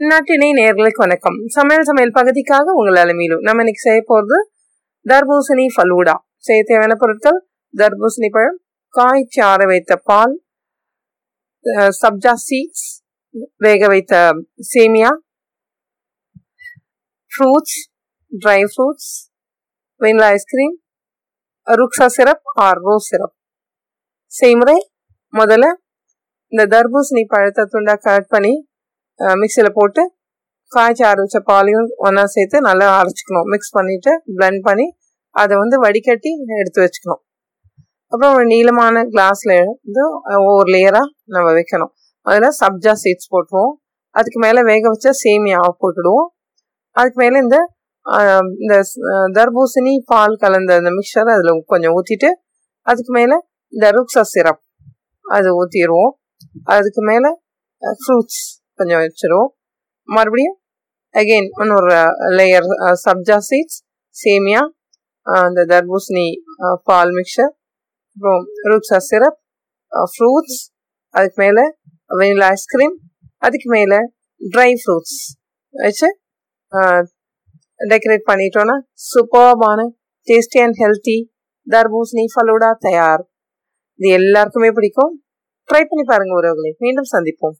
நாட்டினை நேர்களுக்கு வணக்கம். சமையல் சமையல் பகுதிக்காக உங்கள் அலமையிலும் நம்ம இன்னைக்கு செய்ய போகிறது தர்பூசணி ஃபலூடா. செய்ய தேவையான பொருட்கள் தர்பூசணி பழம் காய்ச்சி ஆற வைத்த பால் சப்ஜா சீட்ஸ் வேக வைத்த சேமியா fruits dry fruits vanilla ice cream ருக்ஸா syrup or rose syrup செய்முறை முதல்ல இந்த தர்பூசணி பழத்தை துண்டா கட் பண்ணி மிக்சியில் போட்டு காய்ச்சி ஆற வச்ச பாலையும் ஒன்றா சேர்த்து நல்லா அரைச்சிக்கணும். மிக்ஸ் பண்ணிவிட்டு பிளெண்ட் பண்ணி அதை வந்து வடிகட்டி எடுத்து வச்சுக்கணும். அப்புறம் ஒரு நீளமான கிளாஸில் வந்து ஒவ்வொரு லேயராக நம்ம வைக்கணும். அதில் சப்ஜா சீட்ஸ் போட்டுருவோம். அதுக்கு மேலே வேக வச்ச சேமியாவை போட்டுடுவோம். அதுக்கு மேலே இந்த இந்த தர்பூசணி பால் கலந்த அந்த மிக்சர் அதில் கொஞ்சம் ஊற்றிட்டு அதுக்கு மேலே இந்த ருக்ஸா சிரப் அது ஊற்றிடுவோம் அதுக்கு மேலே ஃப்ரூட்ஸ் கொஞ்சம் வச்சிருவோம். மறுபடியும் அகெயின் இன்னொரு லேயர் சப்ஜா சீட்ஸ் சேமியா uh, அந்த தர்பூசணி uh, பால் மிக்சர் அப்புறம் ரூட்ஸா சிரப் ஃப்ரூட்ஸ் அதுக்கு மேலே வெனிலா ஐஸ்கிரீம் அதுக்கு மேலே ட்ரை ஃப்ரூட்ஸ் வச்சு டெக்கரேட் பண்ணிட்டோன்னா சூப்பர்பான டேஸ்டி அண்ட் ஹெல்த்தி தர்பூசணி ஃபலூடா தயார். இது எல்லாருக்குமே பிடிக்கும். ட்ரை பண்ணி பாருங்க உறவுகளை. மீண்டும் சந்திப்போம்.